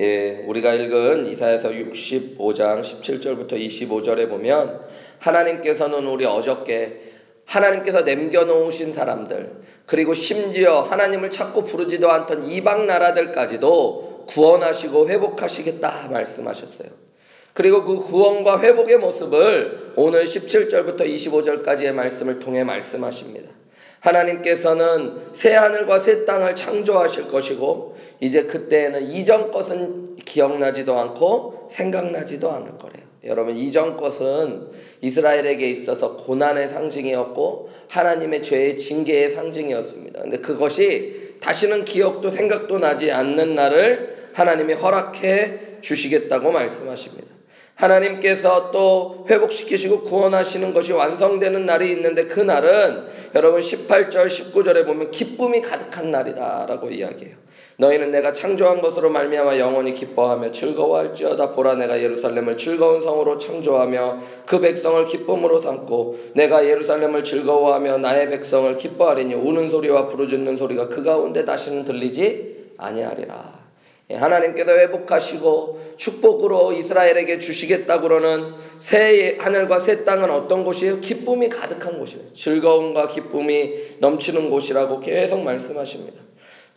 예, 우리가 읽은 이사에서 65장 17절부터 25절에 보면 하나님께서는 우리 어저께 하나님께서 남겨놓으신 사람들 그리고 심지어 하나님을 찾고 부르지도 않던 이방 나라들까지도 구원하시고 회복하시겠다 말씀하셨어요. 그리고 그 구원과 회복의 모습을 오늘 17절부터 25절까지의 말씀을 통해 말씀하십니다. 하나님께서는 새 하늘과 새 땅을 창조하실 것이고 이제 그때에는 이전 것은 기억나지도 않고 생각나지도 않을 거래요. 여러분 이전 것은 이스라엘에게 있어서 고난의 상징이었고 하나님의 죄의 징계의 상징이었습니다. 근데 그것이 다시는 기억도 생각도 나지 않는 날을 하나님이 허락해 주시겠다고 말씀하십니다. 하나님께서 또 회복시키시고 구원하시는 것이 완성되는 날이 있는데 그 날은 여러분 18절 19절에 보면 기쁨이 가득한 날이다라고 이야기해요. 너희는 내가 창조한 것으로 말미암아 영원히 기뻐하며 즐거워할지어다 보라 내가 예루살렘을 즐거운 성으로 창조하며 그 백성을 기쁨으로 삼고 내가 예루살렘을 즐거워하며 나의 백성을 기뻐하리니 우는 소리와 부르짖는 소리가 그 가운데 다시는 들리지 아니하리라. 예, 하나님께서 회복하시고 축복으로 이스라엘에게 주시겠다 그러는 새 하늘과 새 땅은 어떤 곳이에요? 기쁨이 가득한 곳이에요. 즐거움과 기쁨이 넘치는 곳이라고 계속 말씀하십니다.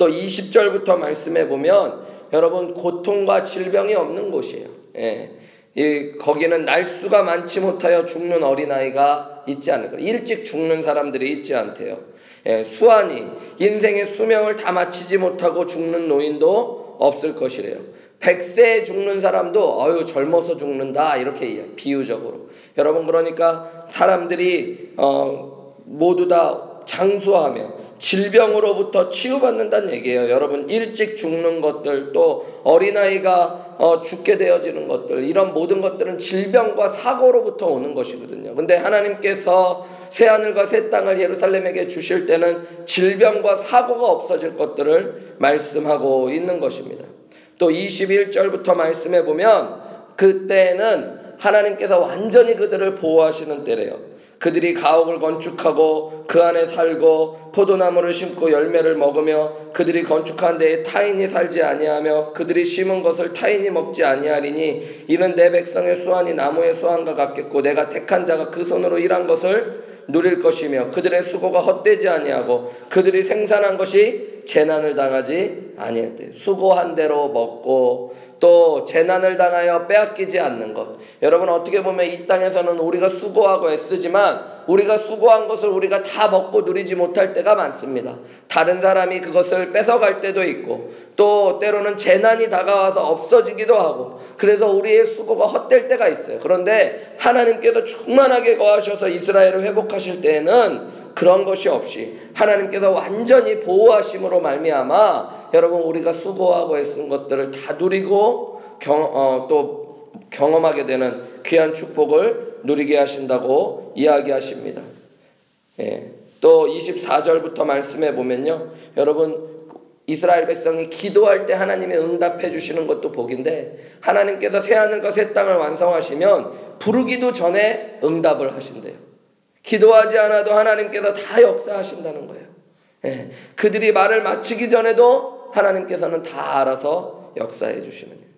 또 20절부터 말씀해 보면 여러분 고통과 질병이 없는 곳이에요. 예. 이, 거기는 날수가 많지 못하여 죽는 어린아이가 있지 않을 거예요. 일찍 죽는 사람들이 있지 않대요. 예, 수완이 인생의 수명을 다 마치지 못하고 죽는 노인도 없을 것이래요. 100세에 죽는 사람도 어유 젊어서 죽는다 이렇게 비유적으로. 여러분 그러니까 사람들이 어, 모두 다 장수하며 질병으로부터 치유받는다는 얘기예요. 여러분 일찍 죽는 것들 또 어린아이가 어, 죽게 되어지는 것들 이런 모든 것들은 질병과 사고로부터 오는 것이거든요. 근데 하나님께서 새 하늘과 새 땅을 예루살렘에게 주실 때는 질병과 사고가 없어질 것들을 말씀하고 있는 것입니다. 또 21절부터 말씀해 보면 그때는 하나님께서 완전히 그들을 보호하시는 때래요. 그들이 가옥을 건축하고 그 안에 살고 포도나무를 심고 열매를 먹으며 그들이 건축한 데에 타인이 살지 아니하며 그들이 심은 것을 타인이 먹지 아니하리니 이는 내 백성의 수완이 나무의 수완과 같겠고 내가 택한 자가 그 손으로 일한 것을 누릴 것이며 그들의 수고가 헛되지 아니하고 그들이 생산한 것이 재난을 당하지 아니했대. 수고한 대로 먹고 또 재난을 당하여 빼앗기지 않는 것. 여러분 어떻게 보면 이 땅에서는 우리가 수고하고 애쓰지만 우리가 수고한 것을 우리가 다 먹고 누리지 못할 때가 많습니다. 다른 사람이 그것을 뺏어갈 때도 있고 또 때로는 재난이 다가와서 없어지기도 하고 그래서 우리의 수고가 헛될 때가 있어요. 그런데 하나님께서 충만하게 거하셔서 이스라엘을 회복하실 때에는 그런 것이 없이 하나님께서 완전히 보호하심으로 말미암아 여러분 우리가 수고하고 애쓴 것들을 다 누리고 경, 어, 또 경험하게 되는 귀한 축복을 누리게 하신다고 이야기하십니다. 예. 또 24절부터 말씀해 보면요. 여러분 이스라엘 백성이 기도할 때 하나님이 응답해 주시는 것도 복인데 하나님께서 새 하늘과 새 땅을 완성하시면 부르기도 전에 응답을 하신대요. 기도하지 않아도 하나님께서 다 역사하신다는 거예요. 예, 그들이 말을 마치기 전에도 하나님께서는 다 알아서 역사해 주시는 거예요.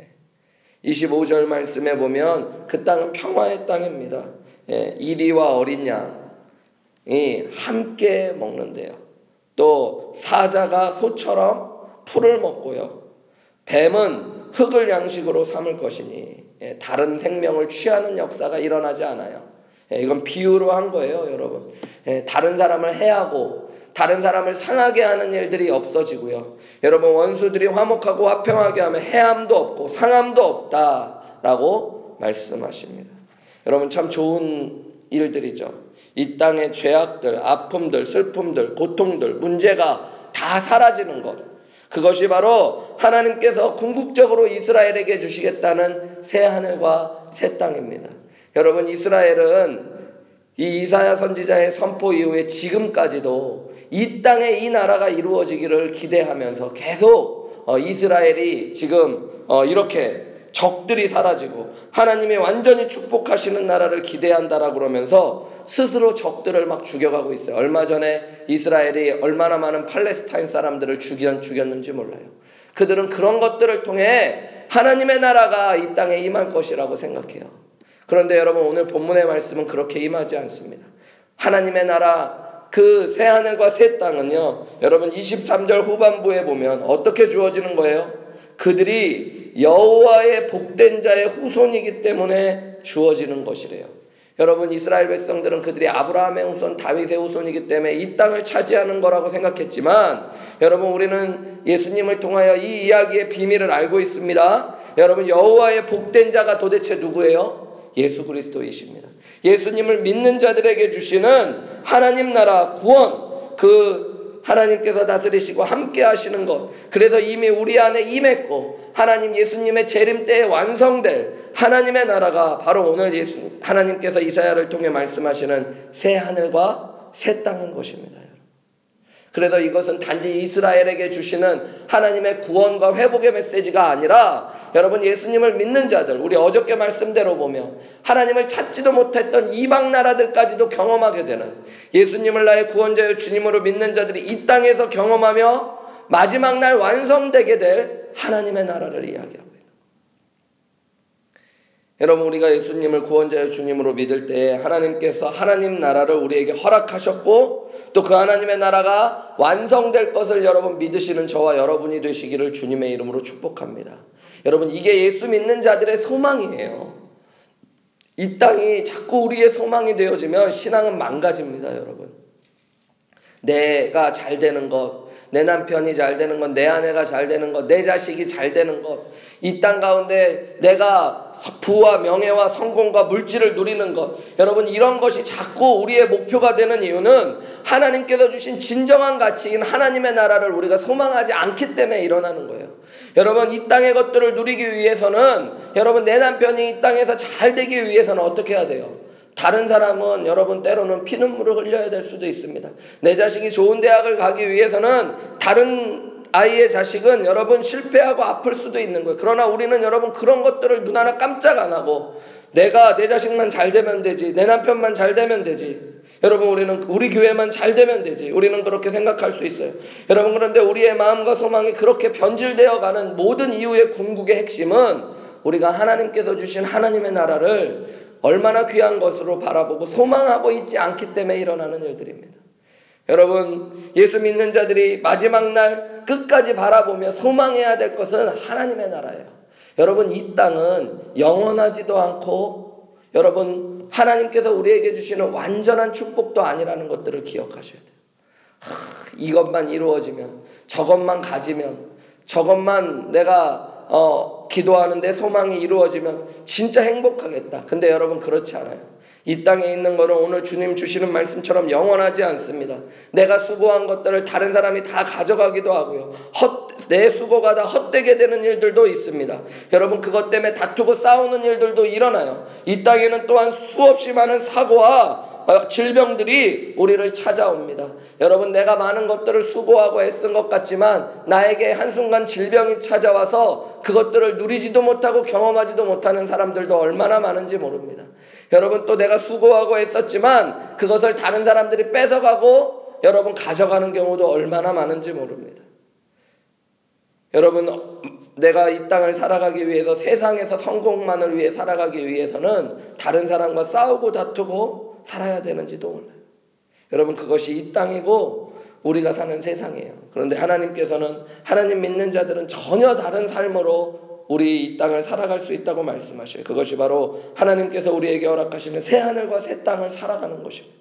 예, 25절 말씀에 보면 그 땅은 평화의 땅입니다. 예, 이리와 어린 양이 함께 먹는데요. 또 사자가 소처럼 풀을 먹고요. 뱀은 흙을 양식으로 삼을 것이니 예, 다른 생명을 취하는 역사가 일어나지 않아요. 예, 이건 비유로 한 거예요, 여러분. 예, 다른 사람을 해하고 다른 사람을 상하게 하는 일들이 없어지고요. 여러분 원수들이 화목하고 화평하게 하면 해함도 없고 상함도 없다라고 말씀하십니다. 여러분 참 좋은 일들이죠. 이 땅의 죄악들, 아픔들, 슬픔들, 고통들, 문제가 다 사라지는 것. 그것이 바로 하나님께서 궁극적으로 이스라엘에게 주시겠다는 새 하늘과 새 땅입니다. 여러분 이스라엘은 이 이사야 선지자의 선포 이후에 지금까지도 이 땅에 이 나라가 이루어지기를 기대하면서 계속 어, 이스라엘이 지금 어, 이렇게 적들이 사라지고 하나님이 완전히 축복하시는 나라를 기대한다라고 그러면서 스스로 적들을 막 죽여가고 있어요. 얼마 전에 이스라엘이 얼마나 많은 팔레스타인 사람들을 죽였, 죽였는지 몰라요. 그들은 그런 것들을 통해 하나님의 나라가 이 땅에 임할 것이라고 생각해요. 그런데 여러분 오늘 본문의 말씀은 그렇게 임하지 않습니다. 하나님의 나라 그 새 하늘과 새 땅은요. 여러분 23절 후반부에 보면 어떻게 주어지는 거예요? 그들이 여호와의 복된 자의 후손이기 때문에 주어지는 것이래요. 여러분 이스라엘 백성들은 그들이 아브라함의 후손 다윗의 후손이기 때문에 이 땅을 차지하는 거라고 생각했지만 여러분 우리는 예수님을 통하여 이 이야기의 비밀을 알고 있습니다. 여러분 여호와의 복된 자가 도대체 누구예요? 예수 그리스도이십니다. 예수님을 믿는 자들에게 주시는 하나님 나라 구원 그 하나님께서 다스리시고 함께 하시는 것 그래서 이미 우리 안에 임했고 하나님 예수님의 재림 때에 완성될 하나님의 나라가 바로 오늘 예수 하나님께서 이사야를 통해 말씀하시는 새 하늘과 새 땅인 것입니다. 그래서 이것은 단지 이스라엘에게 주시는 하나님의 구원과 회복의 메시지가 아니라 여러분 예수님을 믿는 자들 우리 어저께 말씀대로 보면 하나님을 찾지도 못했던 이방 나라들까지도 경험하게 되는 예수님을 나의 구원자여 주님으로 믿는 자들이 이 땅에서 경험하며 마지막 날 완성되게 될 하나님의 나라를 이야기합니다. 여러분 우리가 예수님을 구원자의 주님으로 믿을 때 하나님께서 하나님 나라를 우리에게 허락하셨고 또 그 하나님의 나라가 완성될 것을 여러분 믿으시는 저와 여러분이 되시기를 주님의 이름으로 축복합니다. 여러분 이게 예수 믿는 자들의 소망이에요. 이 땅이 자꾸 우리의 소망이 되어지면 신앙은 망가집니다, 여러분. 내가 잘 되는 것, 내 남편이 잘 되는 것, 내 아내가 잘 되는 것, 내 자식이 잘 되는 것, 이 땅 가운데 내가 부와 명예와 성공과 물질을 누리는 것. 여러분, 이런 것이 자꾸 우리의 목표가 되는 이유는 하나님께서 주신 진정한 가치인 하나님의 나라를 우리가 소망하지 않기 때문에 일어나는 거예요. 여러분, 이 땅의 것들을 누리기 위해서는 여러분, 내 남편이 이 땅에서 잘 되기 위해서는 어떻게 해야 돼요? 다른 사람은 여러분 때로는 피눈물을 흘려야 될 수도 있습니다. 내 자식이 좋은 대학을 가기 위해서는 다른 아이의 자식은 여러분 실패하고 아플 수도 있는 거예요. 그러나 우리는 여러분 그런 것들을 눈 하나 깜짝 안 하고 내가 내 자식만 잘 되면 되지. 내 남편만 잘 되면 되지. 여러분 우리는 우리 교회만 잘 되면 되지. 우리는 그렇게 생각할 수 있어요. 여러분 그런데 우리의 마음과 소망이 그렇게 변질되어 가는 모든 이유의 궁극의 핵심은 우리가 하나님께서 주신 하나님의 나라를 얼마나 귀한 것으로 바라보고 소망하고 있지 않기 때문에 일어나는 일들입니다. 여러분, 예수 믿는 자들이 마지막 날 끝까지 바라보며 소망해야 될 것은 하나님의 나라예요. 여러분, 이 땅은 영원하지도 않고, 여러분, 하나님께서 우리에게 주시는 완전한 축복도 아니라는 것들을 기억하셔야 돼요. 하, 이것만 이루어지면, 저것만 가지면, 저것만 내가, 어, 기도하는데 소망이 이루어지면 진짜 행복하겠다. 근데 여러분, 그렇지 않아요. 이 땅에 있는 것은 오늘 주님 주시는 말씀처럼 영원하지 않습니다. 내가 수고한 것들을 다른 사람이 다 가져가기도 하고요. 헛, 내 수고가 다 헛되게 되는 일들도 있습니다. 여러분 그것 때문에 다투고 싸우는 일들도 일어나요. 이 땅에는 또한 수없이 많은 사고와 어, 질병들이 우리를 찾아옵니다. 여러분, 내가 많은 것들을 수고하고 애쓴 것 같지만 나에게 한순간 질병이 찾아와서 그것들을 누리지도 못하고 경험하지도 못하는 사람들도 얼마나 많은지 모릅니다. 여러분 또 내가 수고하고 했었지만 그것을 다른 사람들이 뺏어가고 여러분 가져가는 경우도 얼마나 많은지 모릅니다. 여러분 내가 이 땅을 살아가기 위해서 세상에서 성공만을 위해 살아가기 위해서는 다른 사람과 싸우고 다투고 살아야 되는지도 몰라요. 여러분 그것이 이 땅이고 우리가 사는 세상이에요. 그런데 하나님께서는 하나님 믿는 자들은 전혀 다른 삶으로 우리 이 땅을 살아갈 수 있다고 말씀하셔요. 그것이 바로 하나님께서 우리에게 허락하시는 새 하늘과 새 땅을 살아가는 것입니다.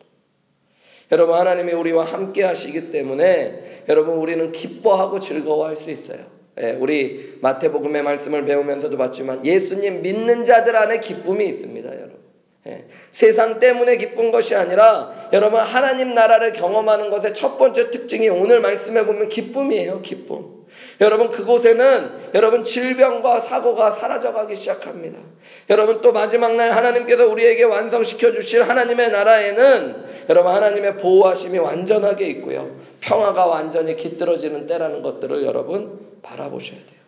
여러분 하나님이 우리와 함께 하시기 때문에 여러분 우리는 기뻐하고 즐거워할 수 있어요. 예, 우리 마태복음의 말씀을 배우면서도 봤지만 예수님 믿는 자들 안에 기쁨이 있습니다, 여러분. 예, 세상 때문에 기쁜 것이 아니라 여러분 하나님 나라를 경험하는 것의 첫 번째 특징이 오늘 말씀해 보면 기쁨이에요, 기쁨. 여러분 그곳에는 여러분 질병과 사고가 사라져가기 시작합니다. 여러분 또 마지막 날 하나님께서 우리에게 완성시켜 주실 하나님의 나라에는 여러분 하나님의 보호하심이 완전하게 있고요. 평화가 완전히 깃들어지는 때라는 것들을 여러분 바라보셔야 돼요.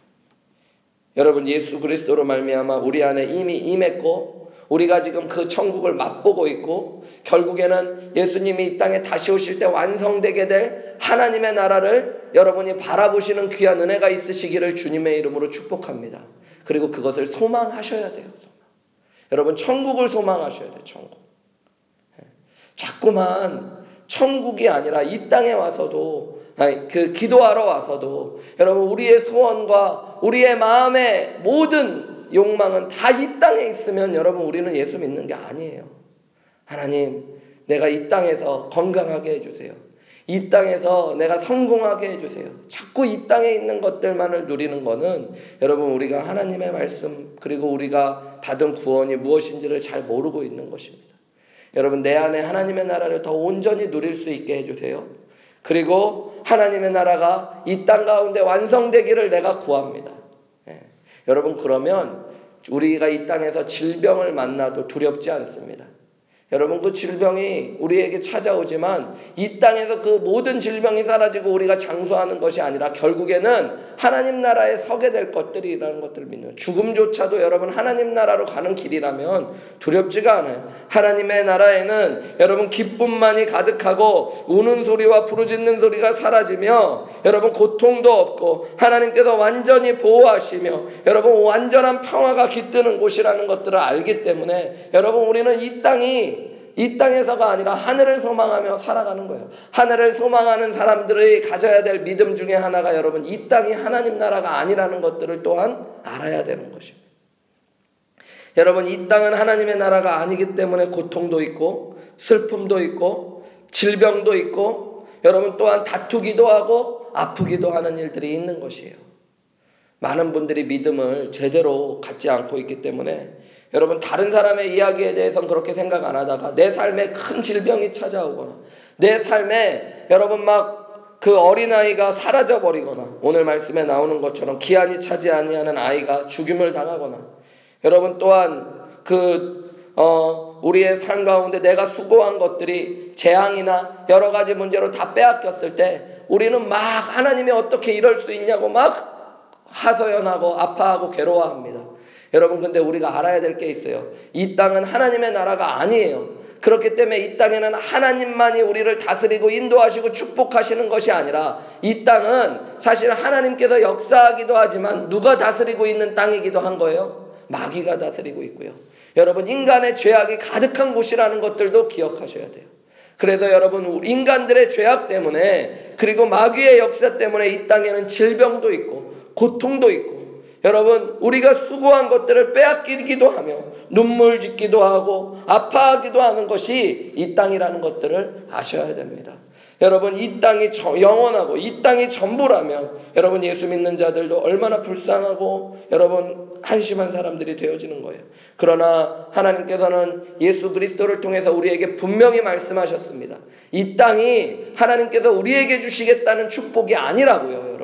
여러분 예수 그리스도로 말미암아 우리 안에 이미 임했고 우리가 지금 그 천국을 맛보고 있고 결국에는 예수님이 이 땅에 다시 오실 때 완성되게 될 하나님의 나라를 여러분이 바라보시는 귀한 은혜가 있으시기를 주님의 이름으로 축복합니다. 그리고 그것을 소망하셔야 돼요. 여러분 천국을 소망하셔야 돼요. 천국. 예. 자꾸만 천국이 아니라 이 땅에 와서도 아니, 그 기도하러 와서도 여러분 우리의 소원과 우리의 마음의 모든 욕망은 다 이 땅에 있으면 여러분 우리는 예수 믿는 게 아니에요. 하나님, 내가 이 땅에서 건강하게 해주세요. 이 땅에서 내가 성공하게 해주세요. 자꾸 이 땅에 있는 것들만을 누리는 것은 여러분 우리가 하나님의 말씀 그리고 우리가 받은 구원이 무엇인지를 잘 모르고 있는 것입니다. 여러분 내 안에 하나님의 나라를 더 온전히 누릴 수 있게 해주세요. 그리고 하나님의 나라가 이 땅 가운데 완성되기를 내가 구합니다. 예. 여러분 그러면 우리가 이 땅에서 질병을 만나도 두렵지 않습니다. 여러분 그 질병이 우리에게 찾아오지만 이 땅에서 그 모든 질병이 사라지고 우리가 장수하는 것이 아니라 결국에는 하나님 나라에 서게 될 것들이라는 것들을 믿는 죽음조차도 여러분 하나님 나라로 가는 길이라면 두렵지가 않아요. 하나님의 나라에는 여러분 기쁨만이 가득하고 우는 소리와 부르짖는 소리가 사라지며 여러분 고통도 없고 하나님께서 완전히 보호하시며 여러분 완전한 평화가 깃드는 곳이라는 것들을 알기 때문에 여러분 우리는 이 땅이 이 땅에서가 아니라 하늘을 소망하며 살아가는 거예요. 하늘을 소망하는 사람들의 가져야 될 믿음 중에 하나가 여러분 이 땅이 하나님 나라가 아니라는 것들을 또한 알아야 되는 것입니다. 여러분 이 땅은 하나님의 나라가 아니기 때문에 고통도 있고 슬픔도 있고 질병도 있고 여러분 또한 다투기도 하고 아프기도 하는 일들이 있는 것이에요. 많은 분들이 믿음을 제대로 갖지 않고 있기 때문에 여러분 다른 사람의 이야기에 대해서는 그렇게 생각 안 하다가 내 삶에 큰 질병이 찾아오거나 내 삶에 여러분 막 그 어린아이가 사라져 버리거나 오늘 말씀에 나오는 것처럼 기한이 차지 아니하는 아이가 죽임을 당하거나 여러분 또한 그 어, 우리의 삶 가운데 내가 수고한 것들이 재앙이나 여러 가지 문제로 다 빼앗겼을 때 우리는 막 하나님이 어떻게 이럴 수 있냐고 막 하소연하고 아파하고 괴로워합니다. 여러분 근데 우리가 알아야 될 게 있어요. 이 땅은 하나님의 나라가 아니에요. 그렇기 때문에 이 땅에는 하나님만이 우리를 다스리고 인도하시고 축복하시는 것이 아니라 이 땅은 사실 하나님께서 역사하기도 하지만 누가 다스리고 있는 땅이기도 한 거예요. 마귀가 다스리고 있고요. 여러분 인간의 죄악이 가득한 곳이라는 것들도 기억하셔야 돼요. 그래서 여러분 인간들의 죄악 때문에 그리고 마귀의 역사 때문에 이 땅에는 질병도 있고 고통도 있고 여러분, 우리가 수고한 것들을 빼앗기기도 하며 눈물 짓기도 하고 아파하기도 하는 것이 이 땅이라는 것들을 아셔야 됩니다. 여러분, 이 땅이 영원하고 이 땅이 전부라면 여러분 예수 믿는 자들도 얼마나 불쌍하고 여러분 한심한 사람들이 되어지는 거예요. 그러나 하나님께서는 예수 그리스도를 통해서 우리에게 분명히 말씀하셨습니다. 이 땅이 하나님께서 우리에게 주시겠다는 축복이 아니라고요.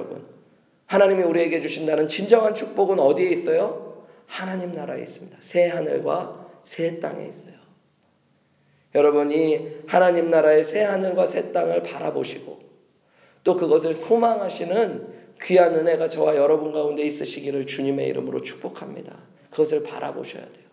하나님이 우리에게 주신다는 진정한 축복은 어디에 있어요? 하나님 나라에 있습니다. 새 하늘과 새 땅에 있어요. 여러분이 하나님 나라의 새 하늘과 새 땅을 바라보시고 또 그것을 소망하시는 귀한 은혜가 저와 여러분 가운데 있으시기를 주님의 이름으로 축복합니다. 그것을 바라보셔야 돼요.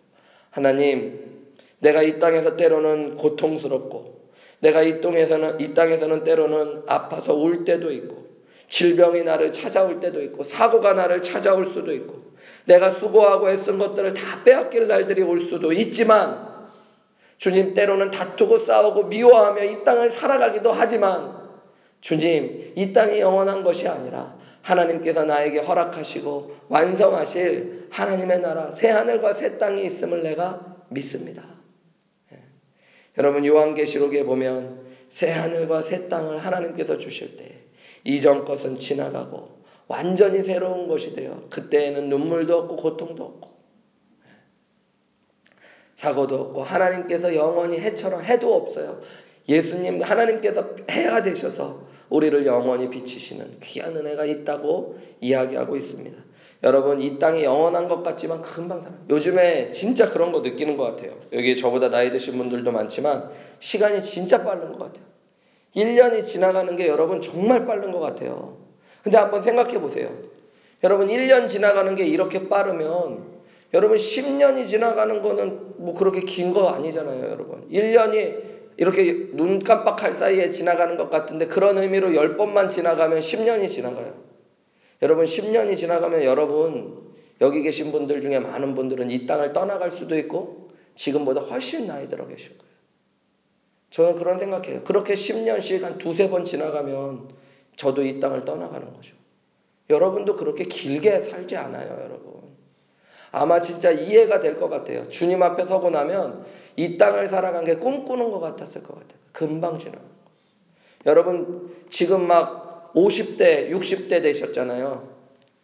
하나님, 내가 이 땅에서 때로는 고통스럽고 내가 이 땅에서는 이 땅에서는 때로는 아파서 울 때도 있고 질병이 나를 찾아올 때도 있고 사고가 나를 찾아올 수도 있고 내가 수고하고 애쓴 것들을 다 빼앗길 날들이 올 수도 있지만 주님 때로는 다투고 싸우고 미워하며 이 땅을 살아가기도 하지만 주님 이 땅이 영원한 것이 아니라 하나님께서 나에게 허락하시고 완성하실 하나님의 나라 새 하늘과 새 땅이 있음을 내가 믿습니다. 예. 여러분 요한계시록에 보면 새 하늘과 새 땅을 하나님께서 주실 때 이전 것은 지나가고 완전히 새로운 것이 되어 그때에는 눈물도 없고 고통도 없고 사고도 없고 하나님께서 영원히 해처럼 해도 없어요. 예수님 하나님께서 해가 되셔서 우리를 영원히 비치시는 귀한 은혜가 있다고 이야기하고 있습니다. 여러분 이 땅이 영원한 것 같지만 금방 살아. 요즘에 진짜 그런 거 느끼는 것 같아요. 여기 저보다 나이 드신 분들도 많지만 시간이 진짜 빠른 것 같아요. 1년이 지나가는 게 여러분 정말 빠른 것 같아요. 근데 한번 생각해 보세요. 여러분 1년 지나가는 게 이렇게 빠르면 여러분 10년이 지나가는 거는 뭐 그렇게 긴 거 아니잖아요, 여러분. 1년이 이렇게 눈 깜빡할 사이에 지나가는 것 같은데 그런 의미로 10번만 지나가면 10년이 지나가요. 여러분 10년이 지나가면 여러분 여기 계신 분들 중에 많은 분들은 이 땅을 떠나갈 수도 있고 지금보다 훨씬 나이 들어 계실 거예요. 저는 그런 생각해요. 그렇게 10년씩 한 두세 번 지나가면 저도 이 땅을 떠나가는 거죠. 여러분도 그렇게 길게 살지 않아요, 여러분. 아마 진짜 이해가 될 것 같아요. 주님 앞에 서고 나면 이 땅을 살아간 게 꿈꾸는 것 같았을 것 같아요. 금방 지나가. 여러분, 지금 막 50대, 60대 되셨잖아요.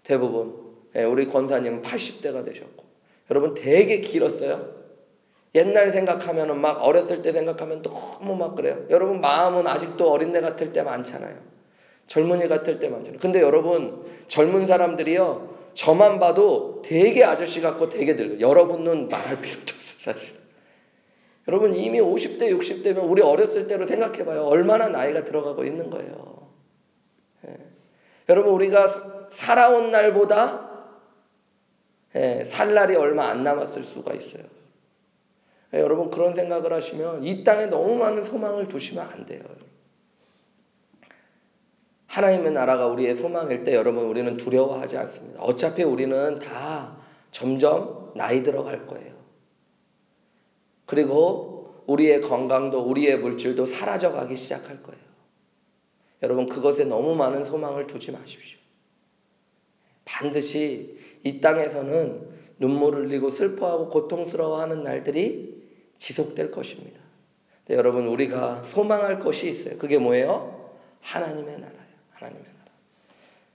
대부분. 네, 우리 권사님은 80대가 되셨고. 여러분 되게 길었어요. 옛날 생각하면은 막 어렸을 때 생각하면 너무 막 그래요. 여러분 마음은 아직도 어린애 같을 때 많잖아요. 젊은이 같을 때 많잖아요. 근데 여러분 젊은 사람들이요. 저만 봐도 되게 아저씨 같고 되게 늙어. 여러분은 말할 필요도 없어요, 사실. 여러분 이미 50대, 60대면 우리 어렸을 때로 생각해봐요. 얼마나 나이가 들어가고 있는 거예요. 예. 여러분 우리가 살아온 날보다 예, 살 날이 얼마 안 남았을 수가 있어요. 예, 여러분 그런 생각을 하시면 이 땅에 너무 많은 소망을 두시면 안 돼요. 하나님의 나라가 우리의 소망일 때 여러분 우리는 두려워하지 않습니다. 어차피 우리는 다 점점 나이 들어갈 거예요. 그리고 우리의 건강도 우리의 물질도 사라져 가기 시작할 거예요. 여러분 그것에 너무 많은 소망을 두지 마십시오. 반드시 이 땅에서는 눈물을 흘리고 슬퍼하고 고통스러워하는 날들이 지속될 것입니다. 여러분 우리가 소망할 것이 있어요. 그게 뭐예요? 하나님의 나라예요. 하나님의 나라.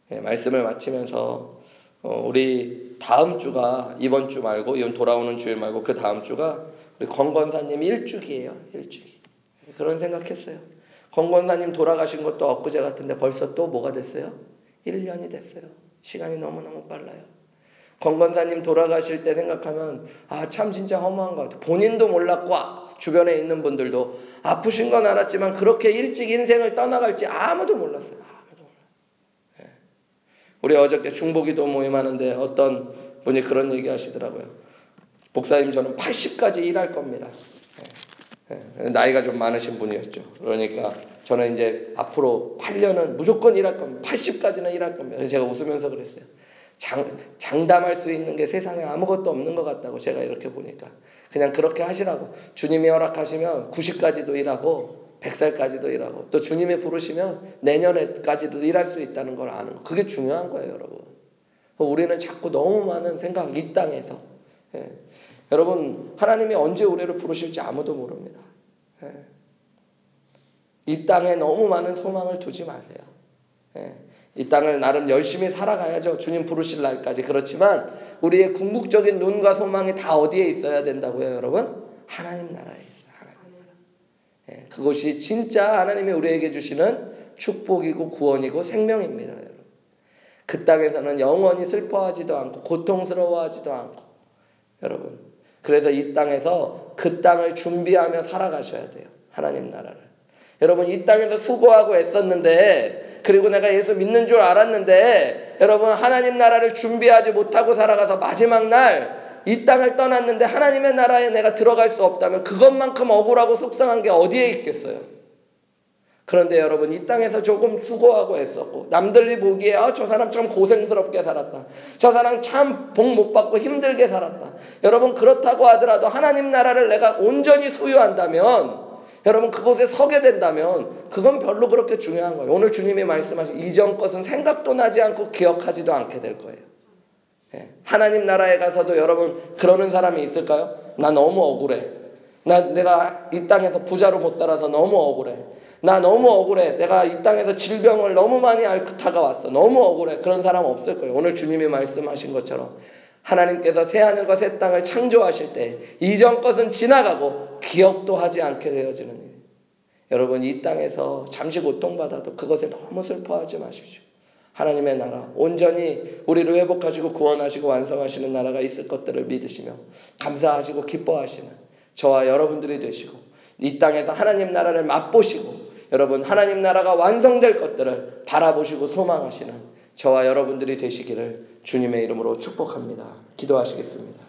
네, 말씀을 마치면서 어, 우리 다음 주가 이번 주 말고 이번 돌아오는 주일 말고 그 다음 주가 우리 권권사님 일주기예요. 일주기. 그런 생각했어요. 권권사님 돌아가신 것도 엊그제 같은데 벌써 또 뭐가 됐어요? 1년이 됐어요. 시간이 너무너무 빨라요. 권권사님 돌아가실 때 생각하면 아 참 진짜 허무한 것 같아요. 본인도 몰랐고 아, 주변에 있는 분들도 아프신 건 알았지만 그렇게 일찍 인생을 떠나갈지 아무도 몰랐어요. 아무도. 네. 우리 어저께 중보기도 모임하는데 어떤 분이 그런 얘기 하시더라고요. 목사님 저는 80까지 일할 겁니다. 예, 예, 나이가 좀 많으신 분이었죠. 그러니까 저는 이제 앞으로 8년은 무조건 일할 겁니다. 80까지는 일할 겁니다. 제가 웃으면서 그랬어요. 장, 장담할 수 있는 게 세상에 아무것도 없는 것 같다고 제가 이렇게 보니까. 그냥 그렇게 하시라고. 주님이 허락하시면 90까지도 일하고 100살까지도 일하고 또 주님이 부르시면 내년에까지도 일할 수 있다는 걸 아는 거. 그게 중요한 거예요, 여러분. 우리는 자꾸 너무 많은 생각, 이 땅에서. 예. 여러분, 하나님이 언제 우리를 부르실지 아무도 모릅니다. 예. 이 땅에 너무 많은 소망을 두지 마세요. 예. 이 땅을 나름 열심히 살아가야죠. 주님 부르실 날까지. 그렇지만 우리의 궁극적인 눈과 소망이 다 어디에 있어야 된다고요, 여러분? 하나님 나라에 있어요. 하나님 나라. 예. 그것이 진짜 하나님이 우리에게 주시는 축복이고 구원이고 생명입니다, 여러분. 그 땅에서는 영원히 슬퍼하지도 않고 고통스러워하지도 않고 여러분 그래서 이 땅에서 그 땅을 준비하며 살아가셔야 돼요. 하나님 나라를. 여러분 이 땅에서 수고하고 애썼는데 그리고 내가 예수 믿는 줄 알았는데 여러분 하나님 나라를 준비하지 못하고 살아가서 마지막 날 이 땅을 떠났는데 하나님의 나라에 내가 들어갈 수 없다면 그것만큼 억울하고 속상한 게 어디에 있겠어요? 그런데 여러분 이 땅에서 조금 수고하고 애썼고 남들이 보기에 아, 저 사람 참 고생스럽게 살았다. 저 사람 참 복 못 받고 힘들게 살았다. 여러분 그렇다고 하더라도 하나님 나라를 내가 온전히 소유한다면 여러분 그곳에 서게 된다면 그건 별로 그렇게 중요한 거예요. 오늘 주님이 말씀하신 이전 것은 생각도 나지 않고 기억하지도 않게 될 거예요. 예. 하나님 나라에 가서도 여러분 그러는 사람이 있을까요? 나 너무 억울해. 나 내가 이 땅에서 부자로 못 살아서 너무 억울해. 나 너무 억울해. 내가 이 땅에서 질병을 너무 많이 앓고 다가왔어. 너무 억울해. 그런 사람 없을 거예요. 오늘 주님이 말씀하신 것처럼 하나님께서 새하늘과 새 땅을 창조하실 때 이전 것은 지나가고 기억도 하지 않게 되어지는 일. 여러분 이 땅에서 잠시 고통받아도 그것에 너무 슬퍼하지 마십시오. 하나님의 나라 온전히 우리를 회복하시고 구원하시고 완성하시는 나라가 있을 것들을 믿으시며 감사하시고 기뻐하시는 저와 여러분들이 되시고 이 땅에서 하나님 나라를 맛보시고 여러분 하나님 나라가 완성될 것들을 바라보시고 소망하시는 저와 여러분들이 되시기를 주님의 이름으로 축복합니다. 기도하시겠습니다.